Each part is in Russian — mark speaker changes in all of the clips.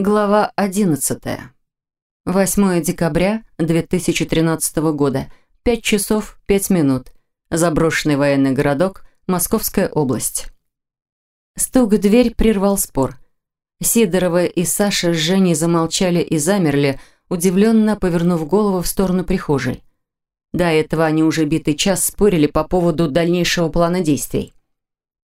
Speaker 1: Глава 11. 8 декабря 2013 года. 5 часов 5 минут. Заброшенный военный городок, Московская область. Стук в дверь прервал спор. Сидорова и Саша с Женей замолчали и замерли, удивленно повернув голову в сторону прихожей. До этого они уже битый час спорили по поводу дальнейшего плана действий.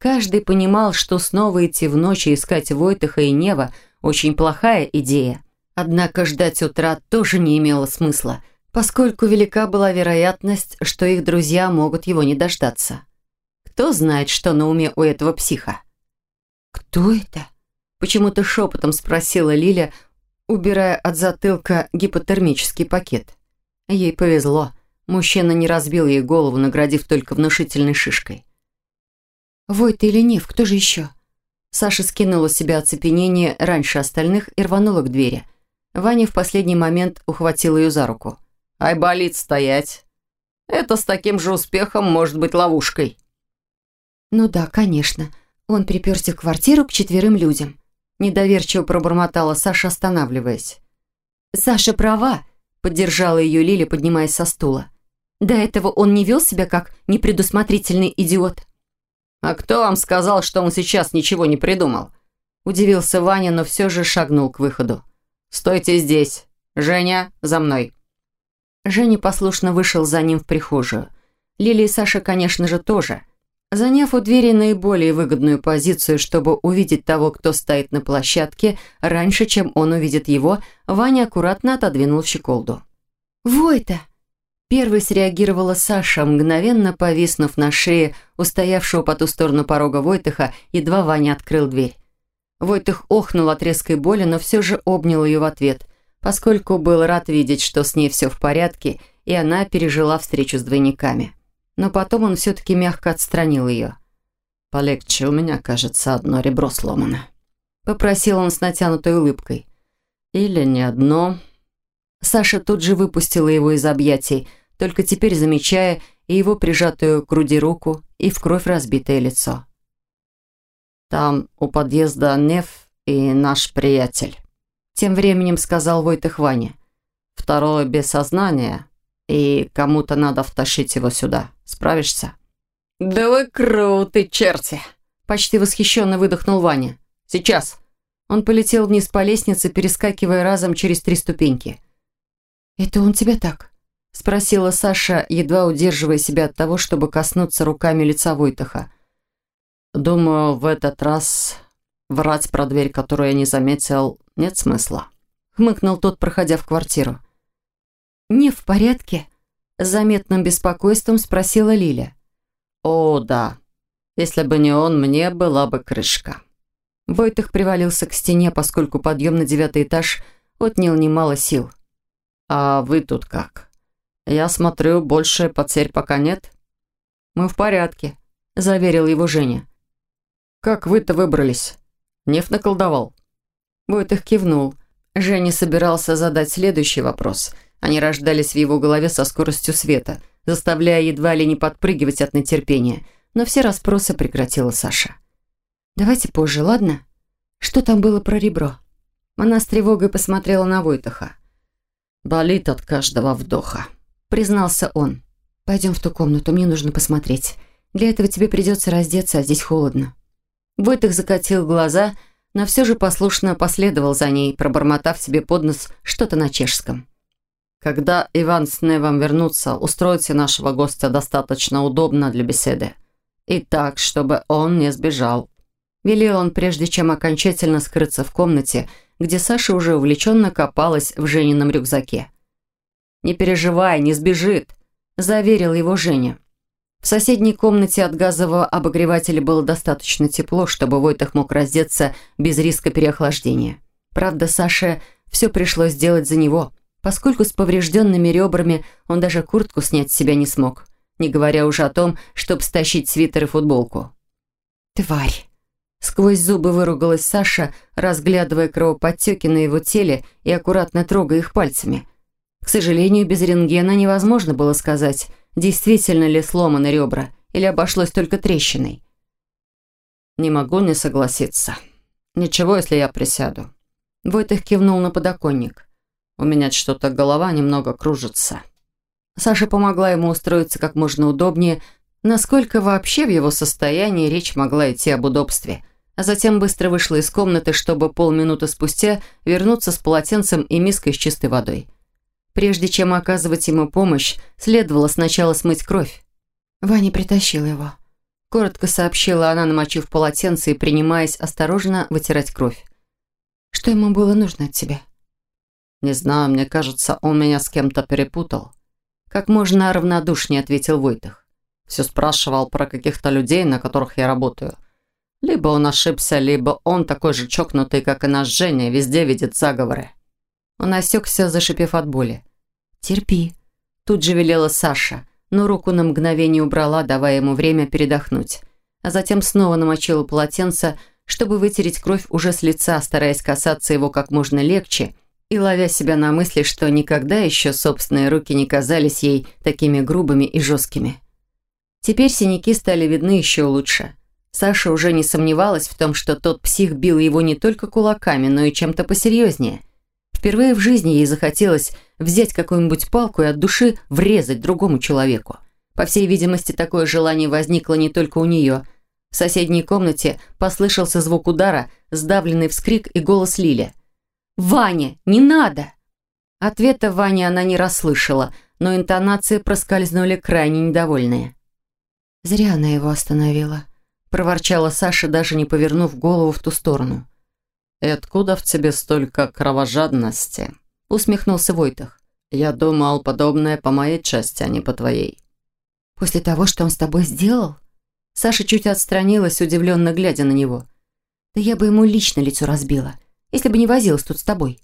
Speaker 1: Каждый понимал, что снова идти в ночь и искать Войтыха и Нева – очень плохая идея. Однако ждать утра тоже не имело смысла, поскольку велика была вероятность, что их друзья могут его не дождаться. Кто знает, что на уме у этого психа? «Кто это?» – почему-то шепотом спросила Лиля, убирая от затылка гипотермический пакет. Ей повезло. Мужчина не разбил ей голову, наградив только внушительной шишкой. «Вой, ты или Нев, кто же еще?» Саша скинула с себя оцепенение раньше остальных и рванула к двери. Ваня в последний момент ухватил ее за руку.
Speaker 2: «Ай, болит стоять. Это с таким же успехом может быть ловушкой».
Speaker 1: «Ну да, конечно. Он приперся в квартиру к четверым людям». Недоверчиво пробормотала Саша, останавливаясь. «Саша права», — поддержала ее Лиля, поднимаясь со стула. «До этого он не вел себя как непредусмотрительный идиот».
Speaker 2: «А кто вам сказал, что он сейчас ничего не придумал?» Удивился Ваня, но все же шагнул к выходу. «Стойте здесь. Женя, за мной».
Speaker 1: Женя послушно вышел за ним в прихожую. Лили и Саша, конечно же, тоже. Заняв у двери наиболее выгодную позицию, чтобы увидеть того, кто стоит на площадке, раньше, чем он увидит его, Ваня аккуратно отодвинул щеколду. «Вой-то!» Первой среагировала Саша, мгновенно повиснув на шее устоявшего по ту сторону порога Войтыха, едва Ваня открыл дверь. Войтых охнул от резкой боли, но все же обнял ее в ответ, поскольку был рад видеть, что с ней все в порядке, и она пережила встречу с двойниками. Но потом он все-таки мягко отстранил ее.
Speaker 2: «Полегче, у меня, кажется, одно ребро сломано», — попросил он с натянутой улыбкой. «Или не одно...»
Speaker 1: Саша тут же выпустила его из объятий, только теперь замечая и его прижатую к груди руку, и в кровь разбитое лицо.
Speaker 2: «Там у подъезда Нев и наш приятель», — тем временем сказал Войтых Ваня. «Второе без сознания, и кому-то надо втащить его сюда. Справишься?»
Speaker 1: «Да вы круты, черти!» — почти восхищенно выдохнул Ваня. «Сейчас!» Он полетел вниз по лестнице, перескакивая разом через три ступеньки. «Это он тебя так?» – спросила Саша, едва удерживая себя от того, чтобы коснуться руками лица Войтаха.
Speaker 2: «Думаю, в этот раз врать про дверь, которую я не заметил, нет смысла», – хмыкнул тот, проходя в квартиру.
Speaker 1: «Не в порядке?» – с заметным беспокойством спросила Лиля.
Speaker 2: «О, да. Если бы не он, мне была бы крышка».
Speaker 1: Войтах привалился к стене, поскольку подъем на девятый этаж отнял немало сил.
Speaker 2: «А вы тут как? Я смотрю, больше потерь пока нет?»
Speaker 1: «Мы в порядке», – заверил его Женя.
Speaker 2: «Как вы-то выбрались? Неф наколдовал?»
Speaker 1: Войтых кивнул. Женя собирался задать следующий вопрос. Они рождались в его голове со скоростью света, заставляя едва ли не подпрыгивать от нетерпения. Но все расспросы прекратила Саша. «Давайте позже, ладно? Что там было про ребро?» Она с тревогой посмотрела на Войтаха.
Speaker 2: «Болит от каждого вдоха», — признался он.
Speaker 1: «Пойдем в ту комнату, мне нужно посмотреть. Для этого тебе придется раздеться, а здесь холодно». Войтых закатил глаза, но все же послушно последовал за ней, пробормотав себе под нос что-то на чешском.
Speaker 2: «Когда Иван с Невом вернутся, устройте нашего гостя достаточно удобно для беседы. И так, чтобы он не сбежал».
Speaker 1: Велел он, прежде чем окончательно скрыться в комнате, — где Саша уже увлеченно копалась в Женином рюкзаке. «Не переживай, не сбежит», – заверил его Женя. В соседней комнате от газового обогревателя было достаточно тепло, чтобы Войтах мог раздеться без риска переохлаждения. Правда, Саше все пришлось сделать за него, поскольку с поврежденными ребрами он даже куртку снять с себя не смог, не говоря уже о том, чтобы стащить свитер и футболку. «Тварь!» Сквозь зубы выругалась Саша, разглядывая кровоподтеки на его теле и аккуратно трогая их пальцами. К сожалению, без рентгена невозможно было сказать, действительно ли сломаны ребра или обошлось только трещиной.
Speaker 2: «Не могу не согласиться. Ничего, если я присяду».
Speaker 1: Войтых кивнул на подоконник.
Speaker 2: «У меня что-то голова немного кружится».
Speaker 1: Саша помогла ему устроиться как можно удобнее, насколько вообще в его состоянии речь могла идти об удобстве, а затем быстро вышла из комнаты, чтобы полминуты спустя вернуться с полотенцем и миской с чистой водой. Прежде чем оказывать ему помощь, следовало сначала смыть кровь. Ваня притащил его. Коротко сообщила она, намочив полотенце и принимаясь осторожно вытирать кровь. Что ему было нужно от тебя?
Speaker 2: Не знаю, мне кажется, он меня с кем-то перепутал.
Speaker 1: Как можно равнодушнее ответил Войтах.
Speaker 2: Все спрашивал про каких-то людей, на которых я работаю. Либо он ошибся, либо он такой же чокнутый, как и наш Женя, везде видит заговоры.
Speaker 1: Он осекся, зашипев от боли. «Терпи», – тут же велела Саша, но руку на мгновение убрала, давая ему время передохнуть. А затем снова намочила полотенце, чтобы вытереть кровь уже с лица, стараясь касаться его как можно легче – и ловя себя на мысли, что никогда еще собственные руки не казались ей такими грубыми и жесткими. Теперь синяки стали видны еще лучше. Саша уже не сомневалась в том, что тот псих бил его не только кулаками, но и чем-то посерьезнее. Впервые в жизни ей захотелось взять какую-нибудь палку и от души врезать другому человеку. По всей видимости, такое желание возникло не только у нее. В соседней комнате послышался звук удара, сдавленный вскрик и голос Лили – «Ваня, не надо!» Ответа Ване она не расслышала, но интонации проскользнули крайне недовольные. «Зря она его остановила», – проворчала Саша, даже не повернув голову в ту сторону.
Speaker 2: «И откуда в тебе столько кровожадности?» – усмехнулся Войтах. «Я думал, подобное по моей части, а не по твоей».
Speaker 1: «После того, что он с тобой сделал?» Саша чуть отстранилась, удивленно глядя на него. «Да я бы ему лично лицо разбила если бы не возилась тут с тобой?»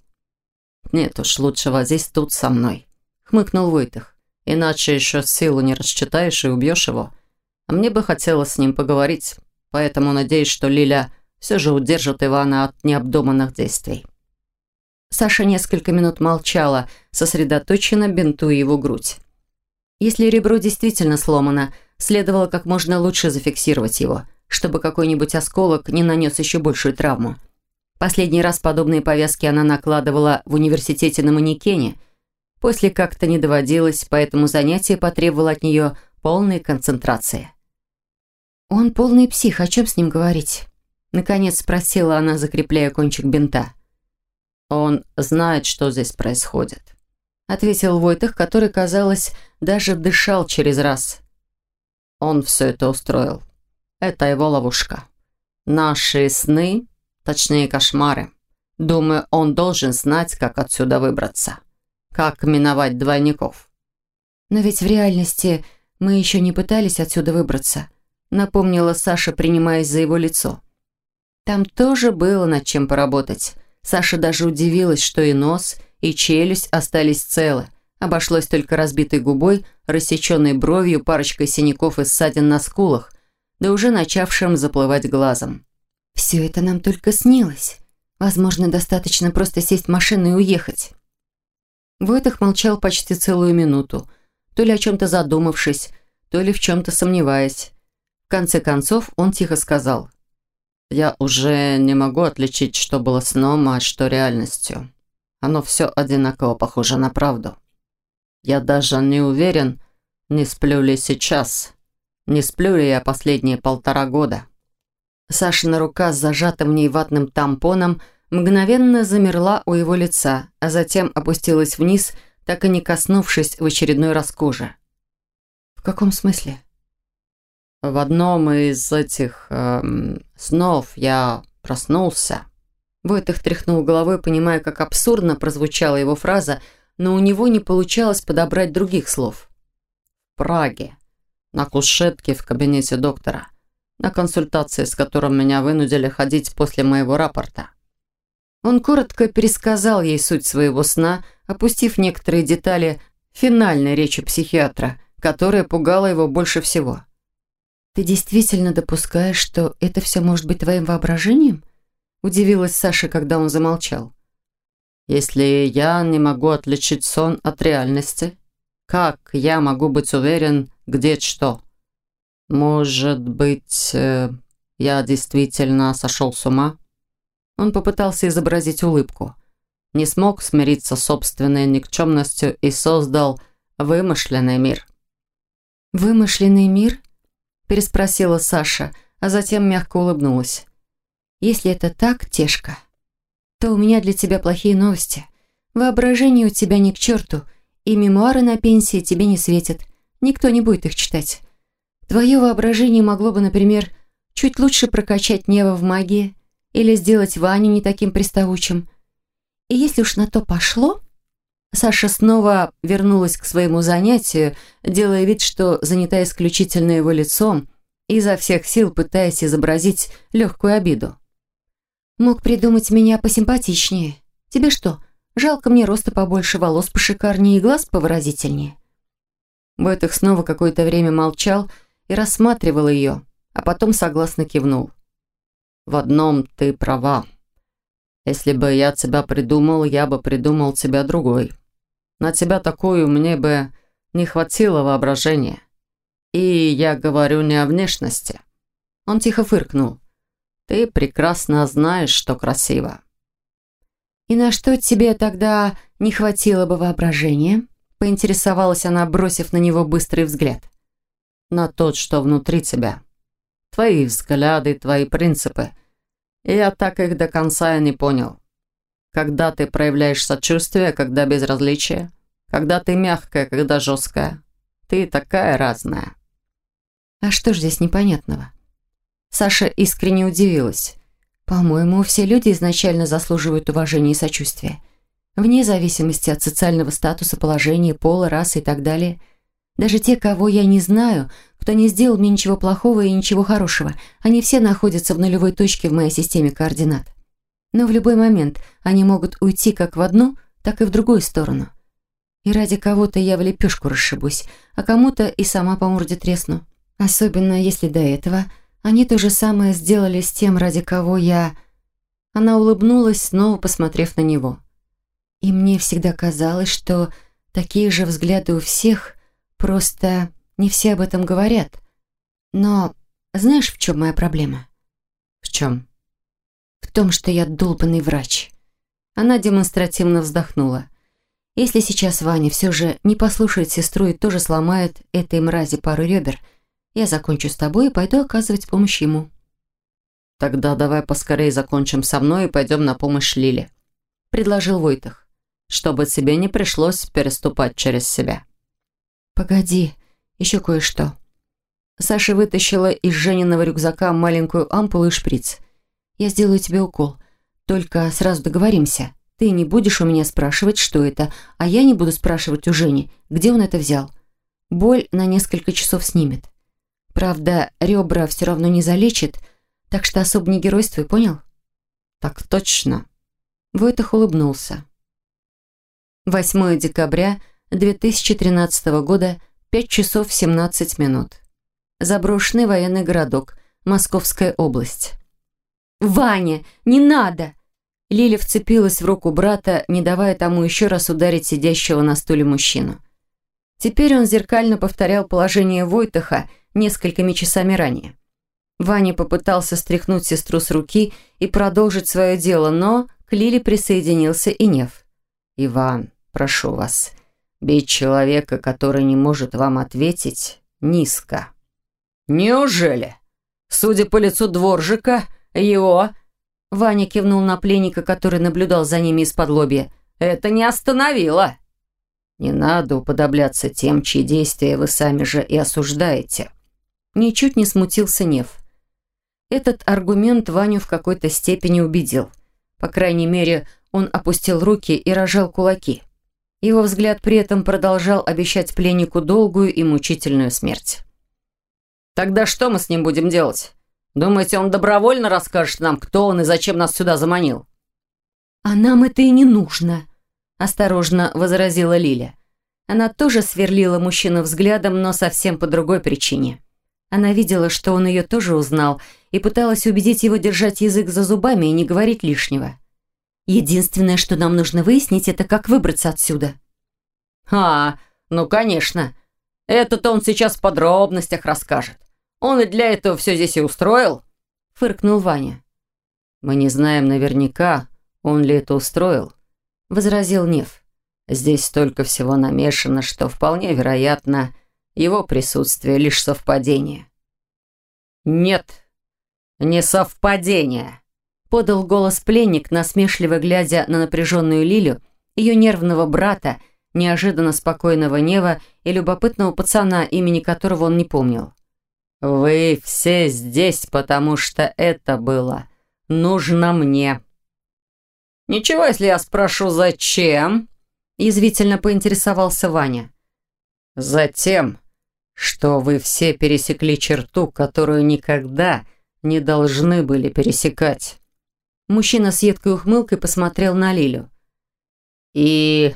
Speaker 2: «Нет уж, лучше возись тут со мной», — хмыкнул Войтых. «Иначе еще силу не рассчитаешь и убьешь его. А мне бы хотелось с ним поговорить, поэтому надеюсь, что Лиля все же удержит Ивана от необдуманных действий».
Speaker 1: Саша несколько минут молчала, сосредоточенно бинтуя его грудь. Если ребро действительно сломано, следовало как можно лучше зафиксировать его, чтобы какой-нибудь осколок не нанес еще большую травму. Последний раз подобные повязки она накладывала в университете на манекене. После как-то не доводилось, поэтому занятие потребовало от нее полной концентрации. «Он полный псих, о чем с ним говорить?» Наконец спросила она, закрепляя кончик бинта.
Speaker 2: «Он знает, что здесь происходит», —
Speaker 1: ответил Войтых, который, казалось, даже дышал через раз.
Speaker 2: «Он все это устроил. Это его ловушка. Наши сны Точнее, кошмары. Думаю, он должен знать, как отсюда выбраться. Как миновать двойников.
Speaker 1: Но ведь в реальности мы еще не пытались отсюда выбраться, напомнила Саша, принимаясь за его лицо. Там тоже было над чем поработать. Саша даже удивилась, что и нос, и челюсть остались целы. Обошлось только разбитой губой, рассеченной бровью, парочкой синяков и ссадин на скулах, да уже начавшим заплывать глазом. Все это нам только снилось. Возможно, достаточно просто сесть в машину и уехать. Войтах молчал почти целую минуту, то ли о чем-то задумавшись, то ли в чем-то сомневаясь. В конце концов он тихо сказал.
Speaker 2: «Я уже не могу отличить, что было сном, а что реальностью. Оно все одинаково похоже на правду. Я даже не уверен, не сплю ли сейчас, не сплю ли я последние полтора года».
Speaker 1: Сашина рука с зажатым в ней ватным тампоном мгновенно замерла у его лица, а затем опустилась вниз, так и не коснувшись в очередной раз кожи. «В каком смысле?»
Speaker 2: «В одном из этих эм, снов я проснулся».
Speaker 1: Войтых тряхнул головой, понимая, как абсурдно прозвучала его фраза, но у него не получалось подобрать других слов.
Speaker 2: «В Праге, на кушетке в кабинете доктора» на консультации, с которым меня вынудили ходить после моего рапорта.
Speaker 1: Он коротко пересказал ей суть своего сна, опустив некоторые детали финальной речи психиатра, которая пугала его больше всего. «Ты действительно допускаешь, что это все может быть твоим воображением?» Удивилась Саша, когда он замолчал.
Speaker 2: «Если я не могу отличить сон от реальности, как я могу быть уверен, где что?» Может быть, э, я действительно сошел с ума?
Speaker 1: Он попытался изобразить улыбку. Не смог смириться с собственной никчемностью и создал вымышленный мир.
Speaker 2: «Вымышленный мир?» – переспросила Саша, а затем мягко улыбнулась. «Если это так, Тешка, то у меня для тебя плохие новости. Воображение у тебя ни к черту, и мемуары на пенсии тебе не светят. Никто не будет их читать. Твое воображение могло бы, например, чуть лучше прокачать Нева в магии или сделать Ваню не таким приставучим. И если уж на то пошло, Саша снова вернулась к своему занятию, делая вид, что занята исключительно его лицом, изо всех сил пытаясь изобразить легкую обиду. «Мог придумать меня посимпатичнее. Тебе что, жалко мне роста побольше, волос пошикарнее и глаз повыразительнее?»
Speaker 1: Бойтых снова какое-то время молчал и рассматривал ее, а потом согласно кивнул. «В одном ты права. Если бы я тебя придумал, я бы придумал тебя другой». На тебя такую мне бы не хватило воображения. И я говорю не о внешности. Он тихо фыркнул. Ты прекрасно знаешь, что красиво.
Speaker 2: И на что тебе тогда не хватило бы воображения? Поинтересовалась она, бросив на него быстрый взгляд.
Speaker 1: На тот, что внутри тебя. Твои взгляды, твои принципы. Я так их до конца и не понял. Когда ты проявляешь сочувствие, когда безразличие, когда ты мягкая, когда жесткая. Ты такая разная.
Speaker 2: А что ж здесь непонятного? Саша искренне удивилась. По-моему, все люди изначально заслуживают уважения и сочувствия. Вне зависимости от социального статуса, положения, пола, расы и так далее. Даже те, кого я не знаю, кто не сделал мне ничего плохого и ничего хорошего, они все находятся в нулевой точке в моей системе координат. Но в любой момент они могут уйти как в одну, так и в другую сторону. И ради кого-то я в лепешку расшибусь, а кому-то и сама по морде тресну. Особенно если до этого они то же самое сделали с тем, ради кого я... Она улыбнулась, снова посмотрев на него. И мне всегда казалось, что такие же взгляды у всех, просто не все об этом говорят. Но знаешь, в чем моя проблема?
Speaker 1: В чем?
Speaker 2: В том, что я долбанный врач. Она демонстративно вздохнула. Если сейчас Ваня все же не послушает сестру и тоже сломает этой мрази пару ребер, я закончу с тобой и пойду оказывать помощь ему.
Speaker 1: Тогда давай поскорее закончим со мной и пойдем на помощь Лиле, предложил Войтах, чтобы тебе не пришлось переступать через себя.
Speaker 2: Погоди, еще кое-что. Саша вытащила из Жениного рюкзака маленькую ампулу и шприц – я сделаю тебе укол. Только сразу договоримся. Ты не будешь у меня спрашивать, что это, а я не буду спрашивать у Жени, где он это взял. Боль на несколько часов снимет. Правда, ребра все равно не залечит, так что особо не геройствуй, понял?
Speaker 1: Так точно.
Speaker 2: Войтах улыбнулся. 8 декабря 2013 года, 5 часов 17 минут. Заброшенный военный городок, Московская область. «Ваня, не надо!» Лиля вцепилась в руку брата, не давая тому еще раз ударить сидящего на стуле мужчину. Теперь он зеркально повторял положение Войтаха несколькими часами ранее. Ваня попытался стряхнуть сестру с руки и продолжить свое дело, но к Лиле присоединился и Нев.
Speaker 1: «Иван, прошу вас, бить человека, который не может вам ответить, низко». «Неужели? Судя по лицу дворжика, «Его?» Ваня кивнул на пленника, который наблюдал за ними из-под лобья. «Это не остановило!» «Не надо уподобляться тем, чьи действия вы сами же и осуждаете». Ничуть не смутился Нев. Этот аргумент Ваню в какой-то степени убедил. По крайней мере, он опустил руки и рожал кулаки. Его взгляд при этом продолжал обещать пленнику долгую и мучительную смерть. «Тогда что мы с ним будем делать? Думаете, он добровольно расскажет нам, кто он и зачем нас сюда заманил?»
Speaker 2: «А нам это и не нужно», – осторожно возразила Лиля. Она тоже сверлила мужчину взглядом, но совсем по другой причине. Она видела, что он ее тоже узнал, и пыталась убедить его держать язык за зубами и не говорить лишнего. «Единственное, что нам нужно выяснить, это как выбраться отсюда».
Speaker 1: «А, ну, конечно. Это-то он сейчас в подробностях расскажет. Он и для этого все здесь и устроил», — фыркнул Ваня.
Speaker 2: Мы не знаем наверняка, он ли это устроил, возразил Нев. Здесь столько всего намешано, что вполне вероятно, его присутствие лишь совпадение. Нет, не совпадение, подал голос пленник, насмешливо глядя на напряженную Лилю, ее нервного брата, неожиданно спокойного Нева и любопытного пацана, имени которого он не помнил. «Вы все здесь, потому что это было нужно мне». «Ничего, если я спрошу, зачем?» Язвительно поинтересовался Ваня. «Затем, что вы все пересекли черту, которую никогда не должны были пересекать». Мужчина с едкой ухмылкой посмотрел на Лилю. «И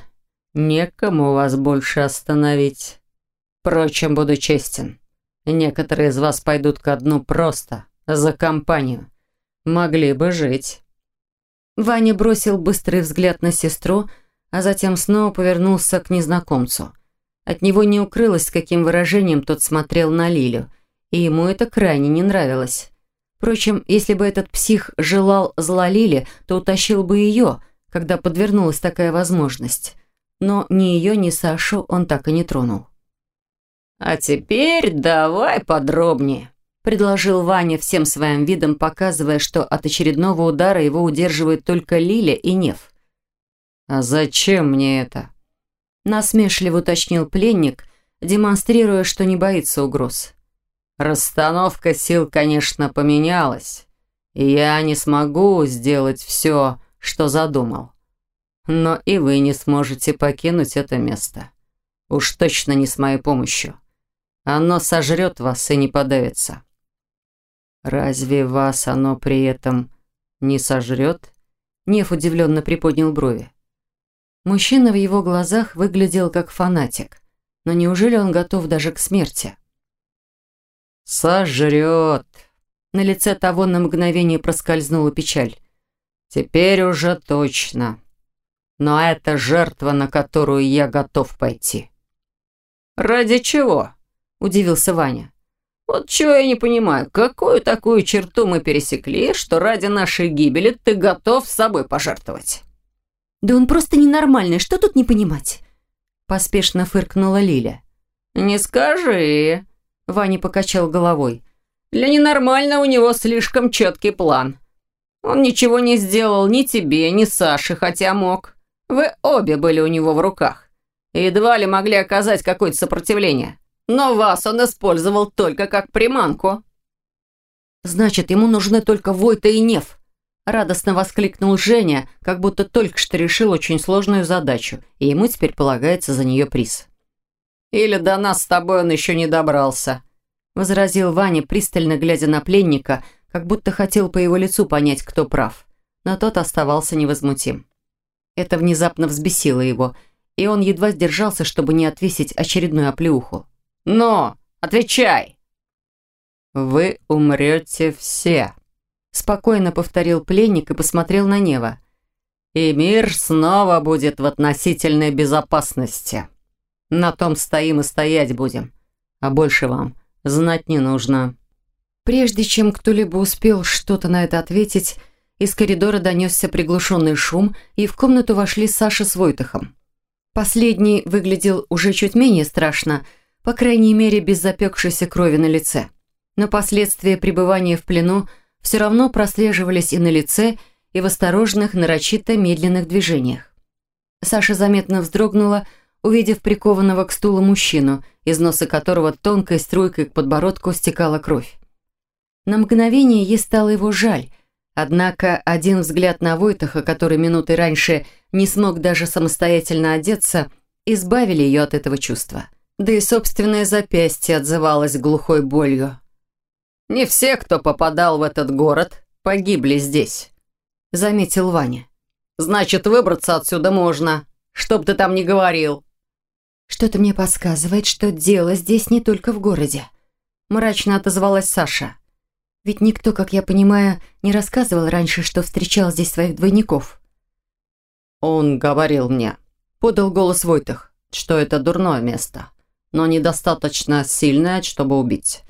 Speaker 2: некому вас больше остановить. Впрочем, буду честен. Некоторые из вас пойдут ко дну просто, за компанию. Могли бы жить».
Speaker 1: Ваня бросил быстрый взгляд на сестру, а затем снова повернулся к незнакомцу. От него не укрылось, с каким выражением тот смотрел на Лилю, и ему это крайне не нравилось. Впрочем, если бы этот псих желал зла Лиле, то утащил бы ее, когда подвернулась такая возможность. Но ни ее, ни Сашу он так и не тронул.
Speaker 2: «А теперь давай подробнее», – предложил Ваня всем своим видом, показывая, что от очередного удара его удерживают только Лиля и Нев. «А зачем мне это?» – насмешливо уточнил пленник, демонстрируя, что не боится угроз. «Расстановка сил, конечно, поменялась, и я не смогу сделать все, что задумал. Но и вы не сможете покинуть это место. Уж точно не с моей помощью». Оно сожрет вас и не подавится. Разве вас оно при этом не сожрет? Нев удивленно приподнял брови. Мужчина в его глазах выглядел как фанатик. Но неужели он готов даже к смерти? «Сожрет!» На лице того на мгновение проскользнула печаль. «Теперь уже точно. Но это жертва, на которую я готов пойти». «Ради чего?» – удивился Ваня. «Вот чего я не понимаю, какую такую черту мы пересекли, что ради нашей гибели ты готов с собой пожертвовать?»
Speaker 1: «Да он просто ненормальный, что тут не понимать?» Поспешно фыркнула Лиля.
Speaker 2: «Не скажи», – Ваня покачал головой. «Для ненормального у него слишком четкий план. Он ничего не сделал ни тебе, ни Саше, хотя мог. Вы обе были у него в руках. Едва ли могли оказать какое-то сопротивление. Но вас он использовал только как приманку».
Speaker 1: «Значит, ему нужны только Войта и Нев», – радостно воскликнул Женя, как будто только что решил очень сложную задачу, и ему теперь полагается за нее приз.
Speaker 2: «Или до нас с тобой он еще не добрался», – возразил Ваня, пристально глядя на пленника, как будто хотел по его лицу понять, кто прав. Но тот оставался невозмутим. Это внезапно взбесило его, и он едва сдержался, чтобы не отвесить очередную оплеуху. Но, отвечай!» «Вы умрете все», – спокойно повторил пленник и посмотрел на Нева. «И мир снова будет в относительной безопасности. На том стоим и стоять будем, а больше вам знать не нужно».
Speaker 1: Прежде чем кто-либо успел что-то на это ответить, из коридора донесся приглушенный шум, и в комнату вошли Саша с Войтахом. Последний выглядел уже чуть менее страшно – по крайней мере, без запекшейся крови на лице. Но последствия пребывания в плену все равно прослеживались и на лице, и в осторожных, нарочито медленных движениях. Саша заметно вздрогнула, увидев прикованного к стулу мужчину, из носа которого тонкой струйкой к подбородку стекала кровь. На мгновение ей стало его жаль, однако один взгляд на Войтаха, который минуты раньше не смог даже самостоятельно одеться, избавили ее от этого чувства да и собственное запястье отзывалось глухой болью.
Speaker 2: «Не все, кто попадал в этот город, погибли здесь», — заметил Ваня. «Значит, выбраться отсюда можно, чтоб ты там не говорил».
Speaker 1: «Что-то мне подсказывает, что дело здесь не только в городе», — мрачно отозвалась Саша. «Ведь никто, как я понимаю, не рассказывал раньше, что встречал здесь своих двойников».
Speaker 2: «Он говорил мне», — подал голос Войтах, — «что это дурное место но недостаточно сильное, чтобы убить.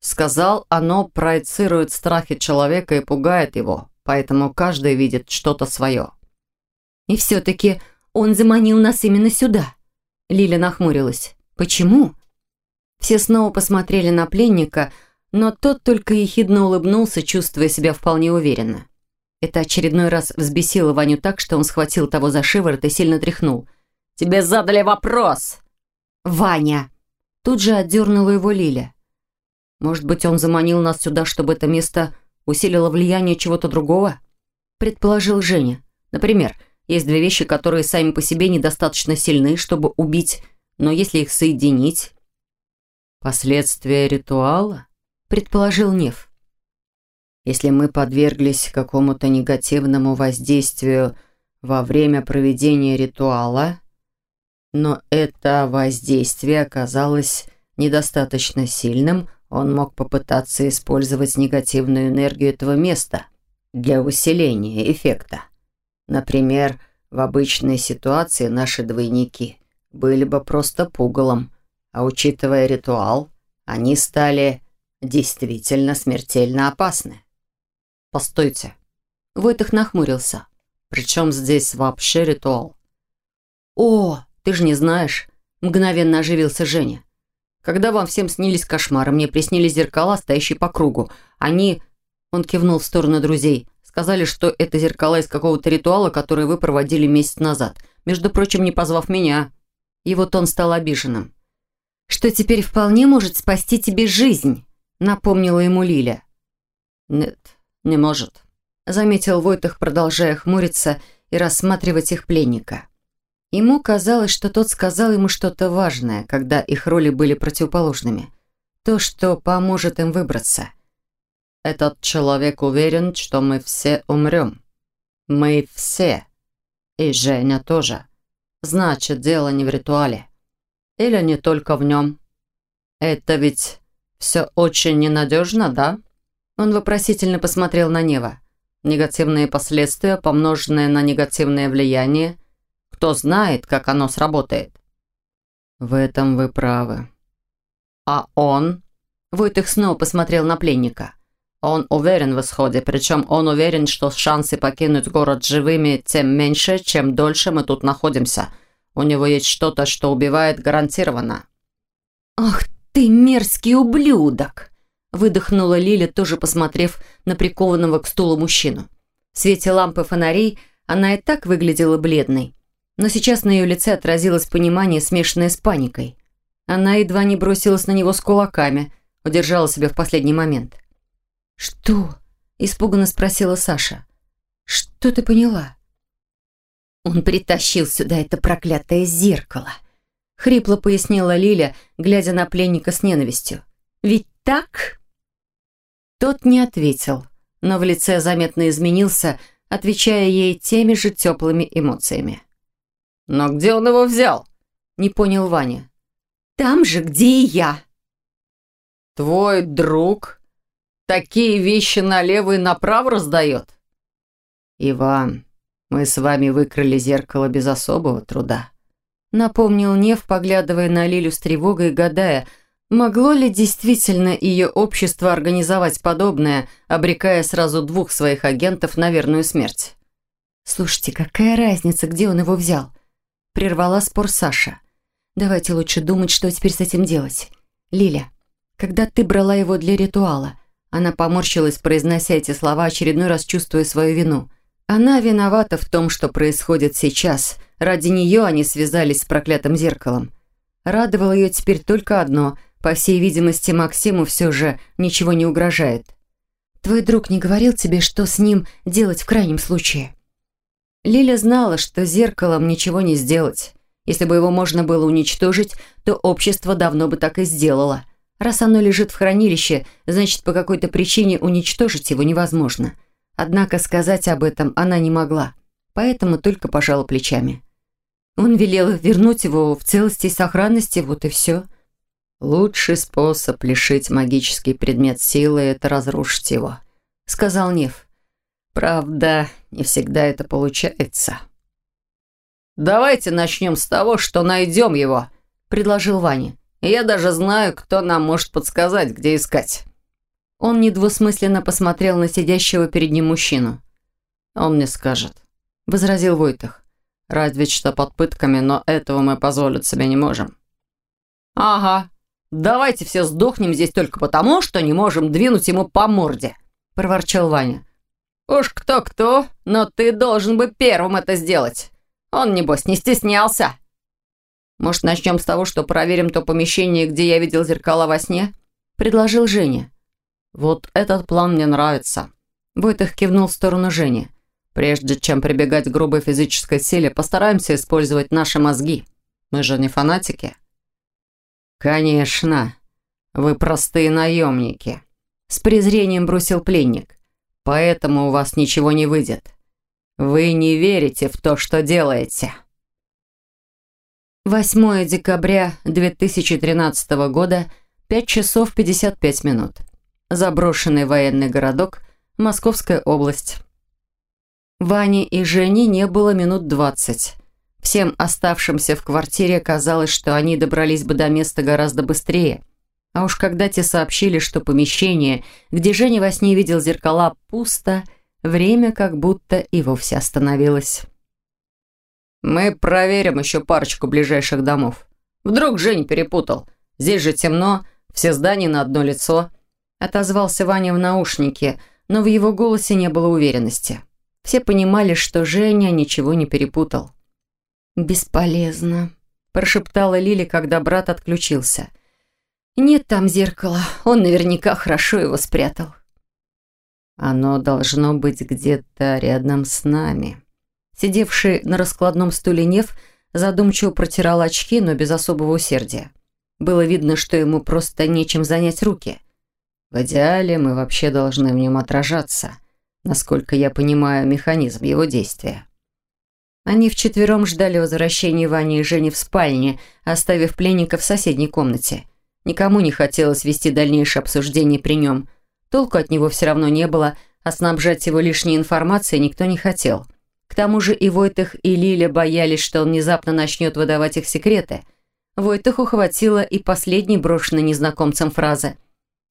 Speaker 2: Сказал, оно проецирует страхи человека и пугает его, поэтому каждый видит что-то свое.
Speaker 1: И все-таки он заманил нас именно сюда. Лиля нахмурилась. Почему? Все снова посмотрели на пленника, но тот только ехидно улыбнулся, чувствуя себя вполне уверенно. Это очередной раз взбесило Ваню так, что он схватил того за шиворот и сильно тряхнул.
Speaker 2: «Тебе задали вопрос!»
Speaker 1: «Ваня!» Тут же отдернула его Лиля. «Может быть, он заманил нас сюда, чтобы это место усилило влияние чего-то другого?» Предположил Женя. «Например, есть две вещи, которые сами по себе недостаточно сильны, чтобы убить, но если их соединить...»
Speaker 2: «Последствия ритуала?»
Speaker 1: Предположил Нев.
Speaker 2: «Если мы подверглись какому-то негативному воздействию во время проведения ритуала, но это воздействие оказалось недостаточно сильным, он мог попытаться использовать негативную энергию этого места для усиления эффекта. Например, в обычной ситуации наши двойники были бы просто пугалом, а учитывая ритуал, они стали действительно смертельно опасны. Постойте.
Speaker 1: Войтых нахмурился.
Speaker 2: Причем здесь вообще ритуал?
Speaker 1: О, ты же не знаешь. Мгновенно оживился Женя. Когда вам всем снились кошмары, мне приснились зеркала, стоящие по кругу. Они... Он кивнул в сторону друзей. Сказали, что это зеркала из какого-то ритуала, который вы проводили месяц назад. Между прочим, не позвав меня. И вот он стал обиженным. «Что теперь вполне может спасти тебе жизнь», напомнила ему Лиля.
Speaker 2: «Нет, не может»,
Speaker 1: заметил Войтах, продолжая хмуриться и рассматривать их пленника. Ему казалось, что тот сказал ему что-то важное, когда их роли были противоположными. То, что поможет им выбраться –
Speaker 2: этот человек уверен, что мы все умрем. Мы все. И Женя тоже. Значит, дело не в ритуале. Или не только в нем. Это ведь все очень ненадежно, да?
Speaker 1: Он вопросительно посмотрел на Нева.
Speaker 2: Негативные последствия, помноженные на негативное влияние. Кто знает, как оно сработает?
Speaker 1: В этом вы правы.
Speaker 2: А он?
Speaker 1: Войтых снова посмотрел на пленника.
Speaker 2: Он уверен в исходе, причем он уверен, что шансы покинуть город живыми тем меньше, чем дольше мы тут находимся. У него есть что-то, что убивает гарантированно».
Speaker 1: «Ах ты мерзкий ублюдок!» выдохнула Лиля, тоже посмотрев на прикованного к стулу мужчину. В свете лампы фонарей она и так выглядела бледной, но сейчас на ее лице отразилось понимание, смешанное с паникой. Она едва не бросилась на него с кулаками, удержала себя в последний момент. «Что?» – испуганно спросила Саша. «Что ты поняла?» «Он притащил сюда это проклятое зеркало», – хрипло пояснила Лиля, глядя на пленника с ненавистью. «Ведь так?» Тот не ответил, но в лице заметно изменился, отвечая ей теми же теплыми эмоциями.
Speaker 2: «Но где он его взял?» – не понял Ваня.
Speaker 1: «Там же, где и я».
Speaker 2: «Твой друг такие вещи налево и направо раздает?» «Иван, мы с вами выкрали зеркало без особого труда»,
Speaker 1: напомнил Нев, поглядывая на Лилю с тревогой и гадая, могло ли действительно ее общество организовать подобное, обрекая сразу двух своих агентов на верную смерть. «Слушайте, какая разница, где он его взял?» Прервала спор Саша. «Давайте лучше думать, что теперь с этим делать. Лиля, когда ты брала его для ритуала, она поморщилась, произнося эти слова, очередной раз чувствуя свою вину. Она виновата в том, что происходит сейчас. Ради нее они связались с проклятым зеркалом. Радовало ее теперь только одно. По всей видимости, Максиму все же ничего не угрожает. «Твой друг не говорил тебе, что с ним делать в крайнем случае?» Лиля знала, что зеркалом ничего не сделать. Если бы его можно было уничтожить, то общество давно бы так и сделало – Раз оно лежит в хранилище, значит, по какой-то причине уничтожить его невозможно. Однако сказать об этом она не могла, поэтому только пожала плечами. Он велел вернуть его в целости и сохранности, вот и все.
Speaker 2: «Лучший способ лишить магический предмет силы – это разрушить его», – сказал Нев. «Правда, не всегда это получается». «Давайте начнем с того, что найдем его», – предложил Ваня я даже знаю, кто нам может подсказать, где искать».
Speaker 1: Он недвусмысленно посмотрел на сидящего перед ним мужчину.
Speaker 2: «Он не скажет», — возразил Войтах. «Разве что под пытками, но этого мы позволить себе не можем».
Speaker 1: «Ага, давайте все сдохнем здесь только потому, что не можем двинуть ему по морде», — проворчал Ваня. «Уж кто-кто, но ты должен бы первым это сделать. Он, небось, не стеснялся». «Может, начнем с того, что проверим то помещение, где я видел зеркала во сне?» — предложил Женя.
Speaker 2: «Вот этот план мне нравится».
Speaker 1: Войтых кивнул в сторону Жени.
Speaker 2: «Прежде чем прибегать к грубой физической силе, постараемся использовать наши мозги. Мы же не фанатики».
Speaker 1: «Конечно. Вы простые наемники», — с презрением бросил пленник. «Поэтому у вас ничего не выйдет. Вы не верите в то, что делаете». 8 декабря 2013 года, 5 часов 55 минут. Заброшенный военный городок, Московская область. Вани и Жени не было минут 20. Всем оставшимся в квартире казалось, что они добрались бы до места гораздо быстрее. А уж когда те сообщили, что помещение, где Женя во сне видел зеркала, пусто, время как будто и вовсе остановилось. Мы проверим еще парочку ближайших домов. Вдруг Жень перепутал. Здесь же темно, все здания на одно лицо. Отозвался Ваня в наушнике, но в его голосе не было уверенности. Все понимали, что Женя ничего не перепутал. «Бесполезно», – прошептала Лили, когда брат отключился. «Нет там зеркала, он наверняка хорошо его спрятал». «Оно должно быть где-то рядом с нами», Сидевший на раскладном стуле Нев задумчиво протирал очки, но без особого усердия. Было видно, что ему просто нечем занять руки. В идеале мы вообще должны в нем отражаться, насколько я понимаю механизм его действия. Они вчетвером ждали возвращения Вани и Жени в спальне, оставив пленника в соседней комнате. Никому не хотелось вести дальнейшее обсуждение при нем. Толку от него все равно не было, а снабжать его лишней информацией никто не хотел. К тому же и Войтых, и Лиля боялись, что он внезапно начнет выдавать их секреты. Войтыху хватило и последней брошенной незнакомцем фразы.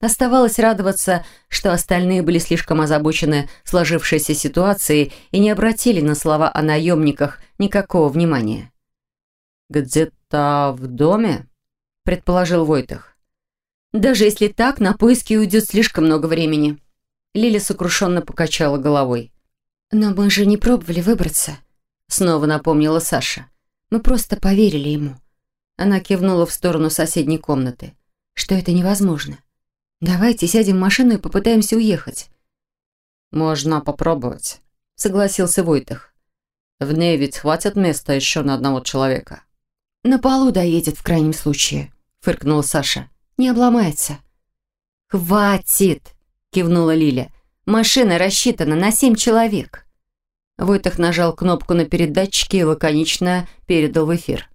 Speaker 1: Оставалось радоваться, что остальные были слишком озабочены сложившейся ситуацией и не обратили на слова о наемниках никакого внимания.
Speaker 2: «Где-то в доме?» – предположил Войтых.
Speaker 1: «Даже если так, на поиски уйдет слишком много времени». Лиля сокрушенно покачала головой. «Но мы же не пробовали выбраться», — снова напомнила Саша. «Мы просто поверили ему». Она кивнула в сторону соседней комнаты. «Что это невозможно. Давайте сядем в машину и попытаемся уехать».
Speaker 2: «Можно попробовать», — согласился Войтых. «В ней ведь хватит места еще на одного человека».
Speaker 1: «На полу доедет в крайнем случае», — фыркнула Саша. «Не обломается». «Хватит!» — кивнула Лиля. «Машина рассчитана на семь человек». Войтах нажал кнопку на передатчике и лаконично передал в эфир.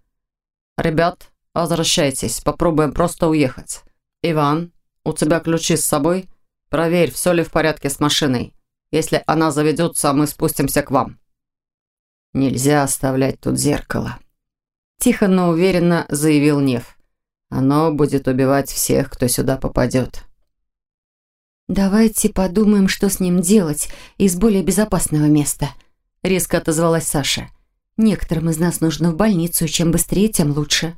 Speaker 2: «Ребят, возвращайтесь, попробуем просто уехать. Иван, у тебя ключи с собой? Проверь, все ли в порядке с машиной. Если она заведется, мы спустимся к вам». «Нельзя оставлять тут зеркало», – тихо, но уверенно заявил Нев. «Оно будет убивать всех, кто сюда попадет».
Speaker 1: «Давайте подумаем, что с ним делать из более безопасного места», – резко отозвалась Саша. «Некоторым из нас нужно в больницу, и чем быстрее, тем лучше».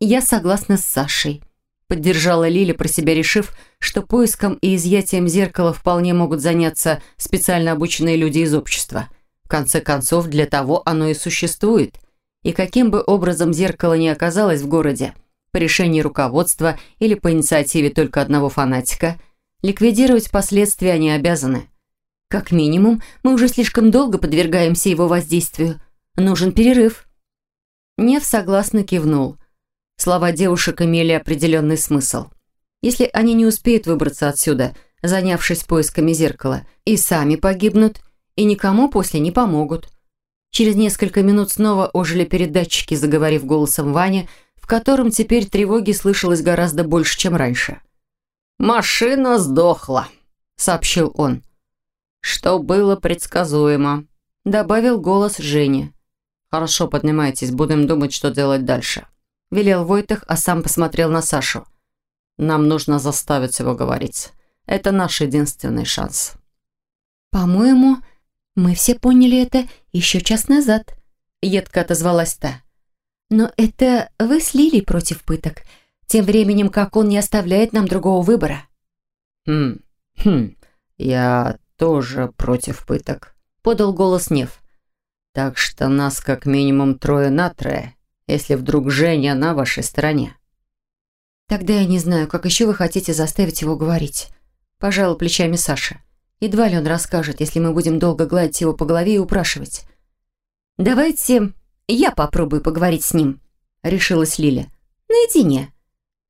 Speaker 1: «Я согласна с Сашей», — поддержала Лиля, про себя решив, что поиском и изъятием зеркала вполне могут заняться специально обученные люди из общества. В конце концов, для того оно и существует. И каким бы образом зеркало ни оказалось в городе, по решению руководства или по инициативе только одного фанатика, ликвидировать последствия они обязаны – как минимум, мы уже слишком долго подвергаемся его воздействию. Нужен перерыв». Нев согласно кивнул. Слова девушек имели определенный смысл. Если они не успеют выбраться отсюда, занявшись поисками зеркала, и сами погибнут, и никому после не помогут. Через несколько минут снова ожили передатчики, заговорив голосом Вани, в котором теперь тревоги слышалось гораздо больше, чем раньше. «Машина сдохла», — сообщил он что было предсказуемо», — добавил голос Жени. «Хорошо, поднимайтесь, будем думать, что делать дальше», — велел Войтах, а сам посмотрел на Сашу. «Нам нужно заставить его говорить. Это наш единственный шанс». «По-моему, «Мы все поняли это еще час назад», — едко отозвалась та. «Но это вы с Лилей против пыток, тем временем как он не оставляет нам другого выбора».
Speaker 2: «Хм, хм, я тоже против пыток», — подал голос Нев. «Так что нас как минимум трое на трое, если вдруг Женя на вашей стороне».
Speaker 1: «Тогда я не знаю, как еще вы хотите заставить его говорить», — пожала плечами Саша. Едва ли он расскажет, если мы будем долго гладить его по голове и упрашивать. «Давайте я попробую поговорить с ним», — решилась Лиля. «Наедине.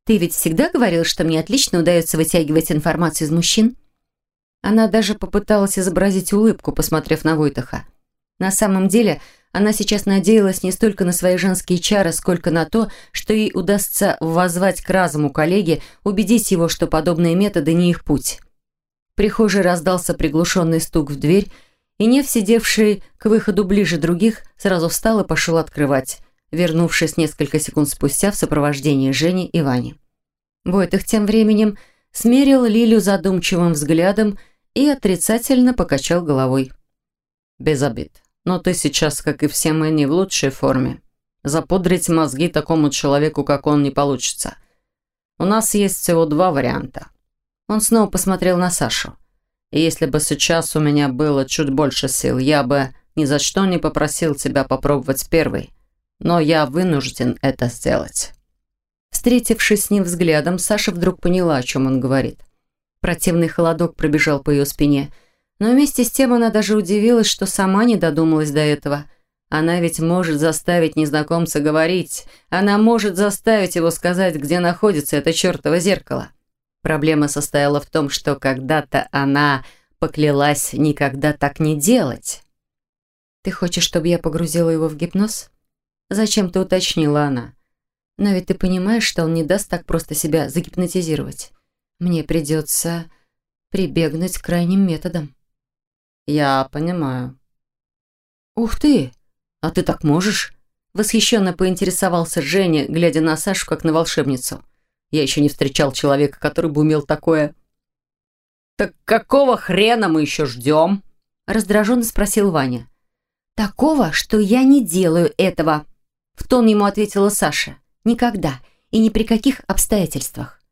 Speaker 1: Ты ведь всегда говорил, что мне отлично удается вытягивать информацию из мужчин?» Она даже попыталась изобразить улыбку, посмотрев на Войтаха. На самом деле, она сейчас надеялась не столько на свои женские чары, сколько на то, что ей удастся воззвать к разуму коллеги, убедить его, что подобные методы не их путь прихожей раздался приглушенный стук в дверь, и Нев, сидевший к выходу ближе других, сразу встал и пошел открывать, вернувшись несколько секунд спустя в сопровождении Жени и Вани. Войтых тем временем смерил Лилю задумчивым взглядом и отрицательно покачал головой.
Speaker 2: «Без обид. Но ты сейчас, как и все мы, не в лучшей форме. Запудрить мозги такому человеку, как он, не получится. У нас есть всего два варианта.
Speaker 1: Он снова посмотрел на Сашу.
Speaker 2: «Если бы сейчас у меня было чуть больше сил, я бы ни за что не попросил тебя попробовать первый. Но я вынужден это сделать».
Speaker 1: Встретившись с ним взглядом, Саша вдруг поняла, о чем он говорит. Противный холодок пробежал по ее спине, но вместе с тем она даже удивилась, что сама не додумалась до этого. Она ведь может заставить незнакомца говорить. Она может заставить его сказать, где находится это чертово зеркало. Проблема состояла в том, что когда-то она поклялась никогда так не делать. «Ты хочешь, чтобы я погрузила его в гипноз?» Зачем-то уточнила она. «Но ведь ты понимаешь, что он не даст так просто себя загипнотизировать. Мне придется прибегнуть к крайним методам».
Speaker 2: «Я понимаю».
Speaker 1: «Ух ты! А ты так можешь?» Восхищенно поинтересовался Женя, глядя на Сашу, как на волшебницу. Я еще не встречал человека, который бы умел такое.
Speaker 2: «Так какого хрена мы еще ждем?»
Speaker 1: Раздраженно спросил Ваня. «Такого, что я не делаю этого», в тон ему ответила Саша. «Никогда и ни при каких обстоятельствах».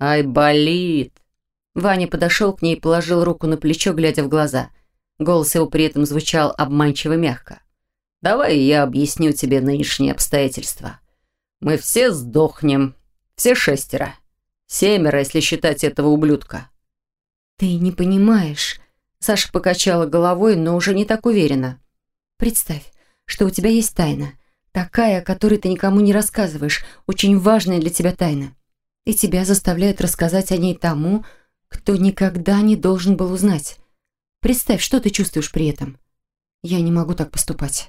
Speaker 2: «Ай, болит!»
Speaker 1: Ваня подошел к ней и положил руку на плечо, глядя в глаза. Голос его при этом звучал обманчиво мягко.
Speaker 2: «Давай я объясню тебе нынешние обстоятельства. Мы все сдохнем, все шестеро. Семеро, если считать этого ублюдка».
Speaker 1: «Ты не понимаешь». Саша покачала головой, но уже не так уверенно. «Представь, что у тебя есть тайна. Такая, о которой ты никому не рассказываешь. Очень важная для тебя тайна. И тебя заставляют рассказать о ней тому, кто никогда не должен был узнать. Представь, что ты чувствуешь при этом. Я не могу так поступать».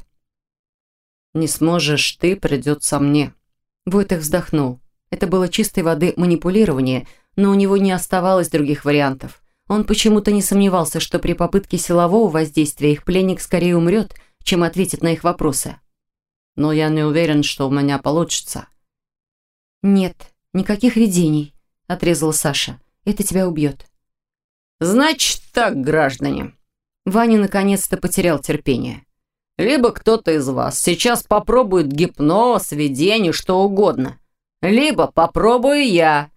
Speaker 2: «Не сможешь ты, придется мне».
Speaker 1: Войтых вздохнул. Это было чистой воды манипулирование, но у него не оставалось других вариантов. Он почему-то не сомневался, что при попытке силового воздействия их пленник скорее умрет, чем ответит на их вопросы.
Speaker 2: «Но я не уверен, что у меня получится».
Speaker 1: «Нет, никаких видений», — отрезал Саша. «Это тебя убьет».
Speaker 2: «Значит так, граждане».
Speaker 1: Ваня наконец-то потерял терпение.
Speaker 2: «Либо кто-то из вас сейчас попробует гипноз, видение, что угодно. Либо попробую я.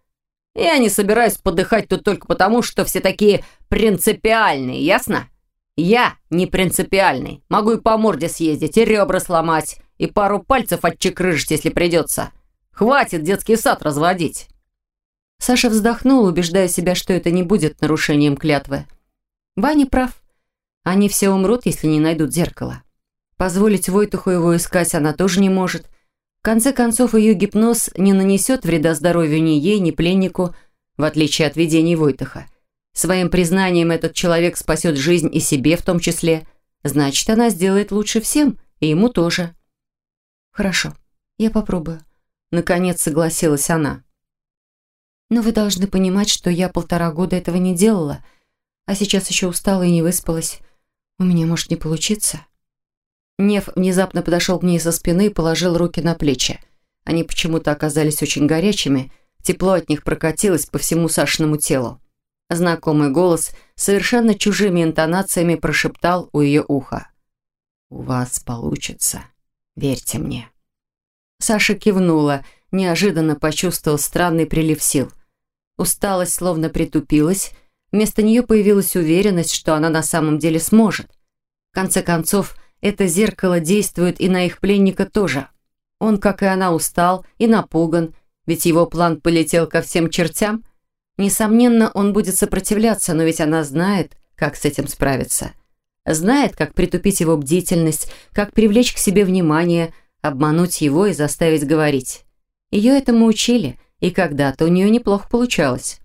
Speaker 2: Я не собираюсь подыхать тут только потому, что все такие принципиальные, ясно? Я не принципиальный. Могу и по морде съездить, и ребра сломать, и пару пальцев отчекрыжить, если придется. Хватит детский сад разводить.
Speaker 1: Саша вздохнул, убеждая себя, что это не будет нарушением клятвы. Ваня прав. Они все умрут, если не найдут зеркало. Позволить Войтуху его искать она тоже не может. Конце концов, ее гипноз не нанесет вреда здоровью ни ей, ни пленнику, в отличие от видений Войтаха. Своим признанием этот человек спасет жизнь и себе в том числе. Значит, она сделает лучше всем, и ему тоже. «Хорошо, я попробую», — наконец согласилась она. «Но вы должны понимать, что я полтора года этого не делала, а сейчас еще устала и не выспалась. У меня может не получиться». Нев внезапно подошел к ней со спины и положил руки на плечи. Они почему-то оказались очень горячими, тепло от них прокатилось по всему Сашиному телу. Знакомый голос совершенно чужими интонациями прошептал у ее уха. «У вас получится. Верьте мне». Саша кивнула, неожиданно почувствовал странный прилив сил. Усталость словно притупилась, вместо нее появилась уверенность, что она на самом деле сможет. В конце концов, это зеркало действует и на их пленника тоже. Он, как и она, устал и напуган, ведь его план полетел ко всем чертям. Несомненно, он будет сопротивляться, но ведь она знает, как с этим справиться. Знает, как притупить его бдительность, как привлечь к себе внимание, обмануть его и заставить говорить. Ее этому учили, и когда-то у нее неплохо получалось.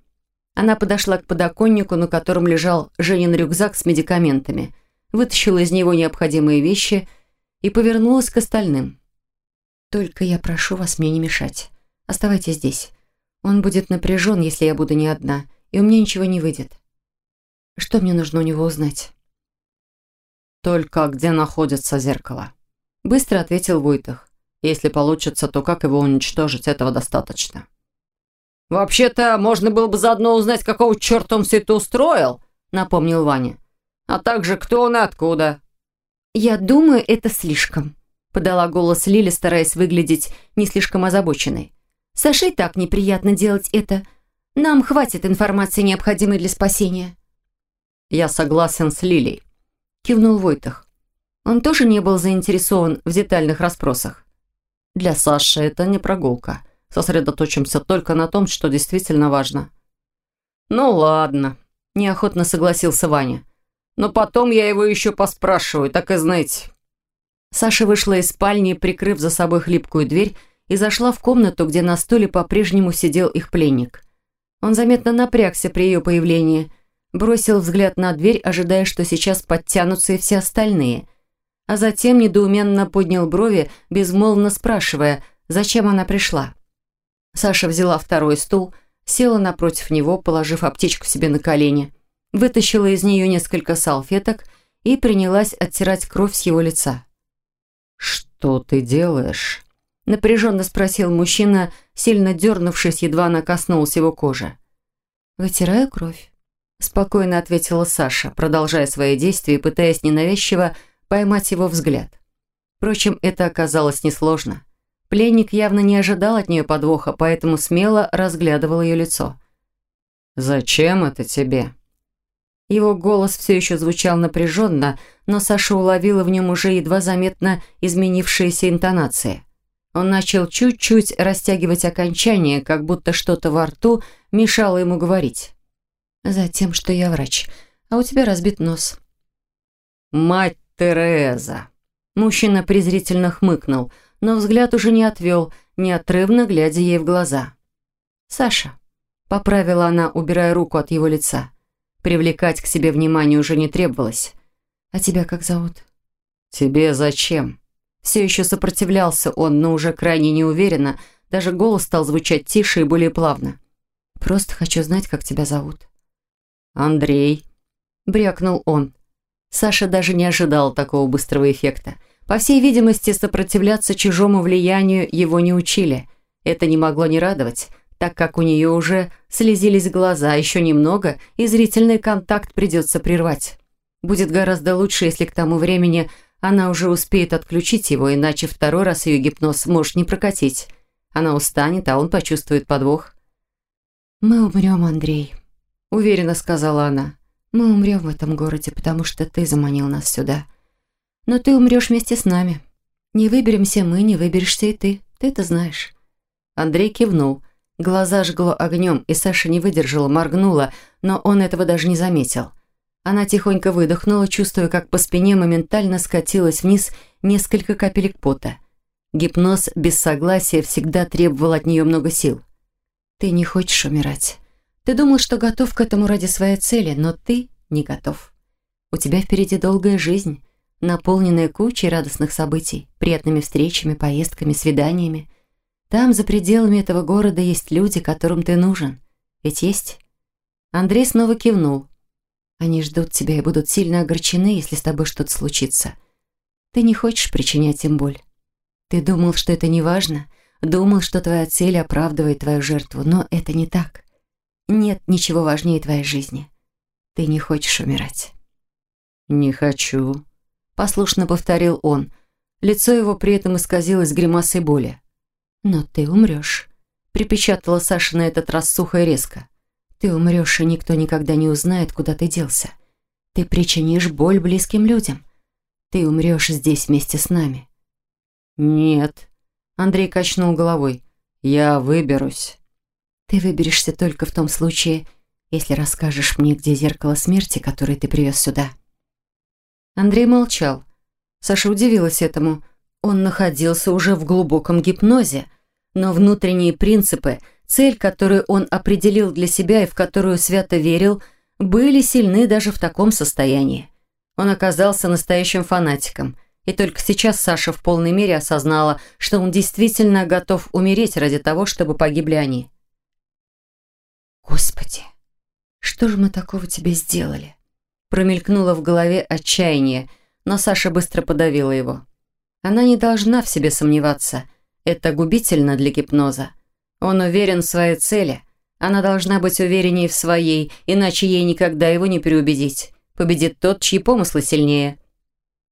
Speaker 1: Она подошла к подоконнику, на котором лежал Женин рюкзак с медикаментами, вытащила из него необходимые вещи и повернулась к остальным. «Только я прошу вас мне не мешать. Оставайтесь здесь. Он будет напряжен, если я буду не одна, и у меня ничего не выйдет. Что мне нужно у него узнать?»
Speaker 2: «Только где находится зеркало?» Быстро ответил Войтах. «Если получится, то как его уничтожить, этого достаточно». «Вообще-то, можно было бы заодно узнать, какого черта он все это устроил», напомнил Ваня. «А также, кто он и откуда».
Speaker 1: «Я думаю, это слишком», подала голос Лили, стараясь выглядеть не слишком озабоченной. Саше так неприятно делать это. Нам хватит информации, необходимой для спасения».
Speaker 2: «Я согласен с Лилей», — кивнул Войтах.
Speaker 1: Он тоже не был заинтересован в детальных расспросах.
Speaker 2: «Для Саши это не прогулка. Сосредоточимся только на том, что действительно важно». «Ну ладно», — неохотно согласился Ваня. «Но потом я его еще поспрашиваю, так и знаете».
Speaker 1: Саша вышла из спальни, прикрыв за собой хлипкую дверь, и зашла в комнату, где на стуле по-прежнему сидел их пленник. Он заметно напрягся при ее появлении, бросил взгляд на дверь, ожидая, что сейчас подтянутся и все остальные, а затем недоуменно поднял брови, безмолвно спрашивая, зачем она пришла. Саша взяла второй стул, села напротив него, положив аптечку себе на колени, вытащила из нее несколько салфеток и принялась оттирать кровь с его лица.
Speaker 2: «Что ты делаешь?»
Speaker 1: Напряженно спросил мужчина, сильно дернувшись, едва она коснулась его кожи. «Вытираю кровь», – спокойно ответила Саша, продолжая свои действия пытаясь ненавязчиво поймать его взгляд. Впрочем, это оказалось несложно. Пленник явно не ожидал от нее подвоха, поэтому смело разглядывал ее лицо.
Speaker 2: «Зачем это тебе?»
Speaker 1: Его голос все еще звучал напряженно, но Саша уловила в нем уже едва заметно изменившиеся интонации. Он начал чуть-чуть растягивать окончание, как будто что-то во рту мешало ему говорить. «Затем, что я врач, а у тебя разбит нос».
Speaker 2: «Мать Тереза!»
Speaker 1: Мужчина презрительно хмыкнул, но взгляд уже не отвел, неотрывно глядя ей в глаза. «Саша», — поправила она, убирая руку от его лица. Привлекать к себе внимание уже не требовалось. «А тебя как зовут?»
Speaker 2: «Тебе зачем?»
Speaker 1: Все еще сопротивлялся он, но уже крайне неуверенно. Даже голос стал звучать тише и более плавно. «Просто хочу знать, как тебя зовут».
Speaker 2: «Андрей», — брякнул он.
Speaker 1: Саша даже не ожидал такого быстрого эффекта. По всей видимости, сопротивляться чужому влиянию его не учили. Это не могло не радовать, так как у нее уже слезились глаза, еще немного, и зрительный контакт придется прервать. Будет гораздо лучше, если к тому времени она уже успеет отключить его, иначе второй раз ее гипноз может не прокатить. Она устанет, а он почувствует подвох. «Мы умрем, Андрей», — уверенно сказала она. «Мы умрем в этом городе, потому что ты заманил нас сюда. Но ты умрешь вместе с нами. Не выберемся мы, не выберешься и ты. Ты это знаешь». Андрей кивнул. Глаза жгло огнем, и Саша не выдержала, моргнула, но он этого даже не заметил. Она тихонько выдохнула, чувствуя, как по спине моментально скатилось вниз несколько капелек пота. Гипноз без согласия всегда требовал от нее много сил. «Ты не хочешь умирать. Ты думал, что готов к этому ради своей цели, но ты не готов. У тебя впереди долгая жизнь, наполненная кучей радостных событий, приятными встречами, поездками, свиданиями. Там, за пределами этого города, есть люди, которым ты нужен. Ведь есть?» Андрей снова кивнул. Они ждут тебя и будут сильно огорчены, если с тобой что-то случится. Ты не хочешь причинять им боль. Ты думал, что это не важно, думал, что твоя цель оправдывает твою жертву, но это не так. нет ничего важнее твоей жизни. Ты не хочешь умирать».
Speaker 2: «Не хочу», — послушно повторил он.
Speaker 1: Лицо его при этом исказилось гримасой боли. «Но ты умрешь», — припечатала Саша на этот раз сухо и резко. «Ты умрешь, и никто никогда не узнает, куда ты делся. Ты причинишь боль близким людям. Ты умрешь здесь вместе с нами».
Speaker 2: «Нет», — Андрей качнул головой. «Я выберусь».
Speaker 1: «Ты выберешься только в том случае, если расскажешь мне, где зеркало смерти, которое ты привез сюда». Андрей молчал. Саша удивилась этому. Он находился уже в глубоком гипнозе, но внутренние принципы, цель, которую он определил для себя и в которую свято верил, были сильны даже в таком состоянии. Он оказался настоящим фанатиком, и только сейчас Саша в полной мере осознала, что он действительно готов умереть ради того, чтобы погибли они. «Господи, что же мы такого тебе сделали?» Промелькнуло в голове отчаяние, но Саша быстро подавила его. Она не должна в себе сомневаться. Это губительно для гипноза. Он уверен в своей цели. Она должна быть увереннее в своей, иначе ей никогда его не переубедить. Победит тот, чьи помыслы сильнее.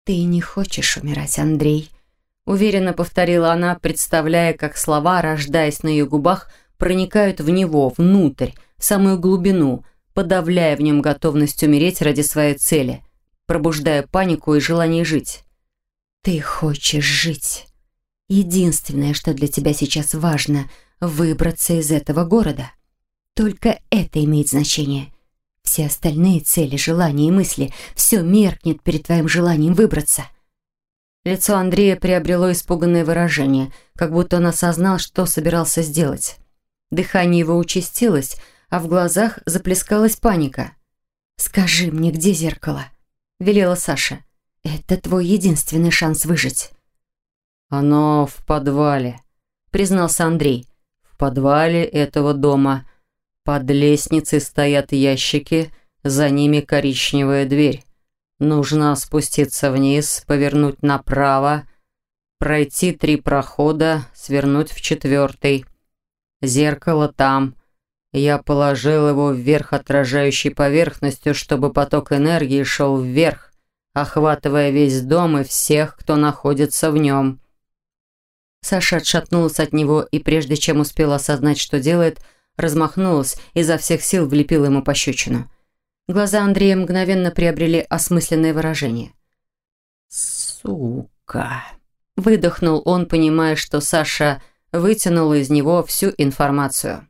Speaker 1: «Ты не хочешь умирать, Андрей», — уверенно повторила она, представляя, как слова, рождаясь на ее губах, проникают в него, внутрь, в самую глубину, подавляя в нем готовность умереть ради своей цели — пробуждая панику и желание жить. «Ты хочешь жить. Единственное, что для тебя сейчас важно — выбраться из этого города. Только это имеет значение. Все остальные цели, желания и мысли — все меркнет перед твоим желанием выбраться». Лицо Андрея приобрело испуганное выражение, как будто он осознал, что собирался сделать. Дыхание его участилось, а в глазах заплескалась паника. «Скажи мне, где зеркало?» — велела Саша. «Это твой единственный шанс выжить».
Speaker 2: «Оно в подвале», — признался Андрей. «В подвале этого дома. Под лестницей стоят ящики, за ними коричневая дверь. Нужно спуститься вниз, повернуть направо, пройти три прохода, свернуть в четвертый. Зеркало там». Я положил его вверх отражающей поверхностью, чтобы поток энергии шел вверх, охватывая весь дом и всех, кто находится в нем. Саша отшатнулась от него и, прежде чем успела осознать, что делает, размахнулась и изо всех сил влепила ему пощечину. Глаза Андрея мгновенно приобрели осмысленное выражение. «Сука!» – выдохнул он, понимая, что Саша вытянула из него всю информацию.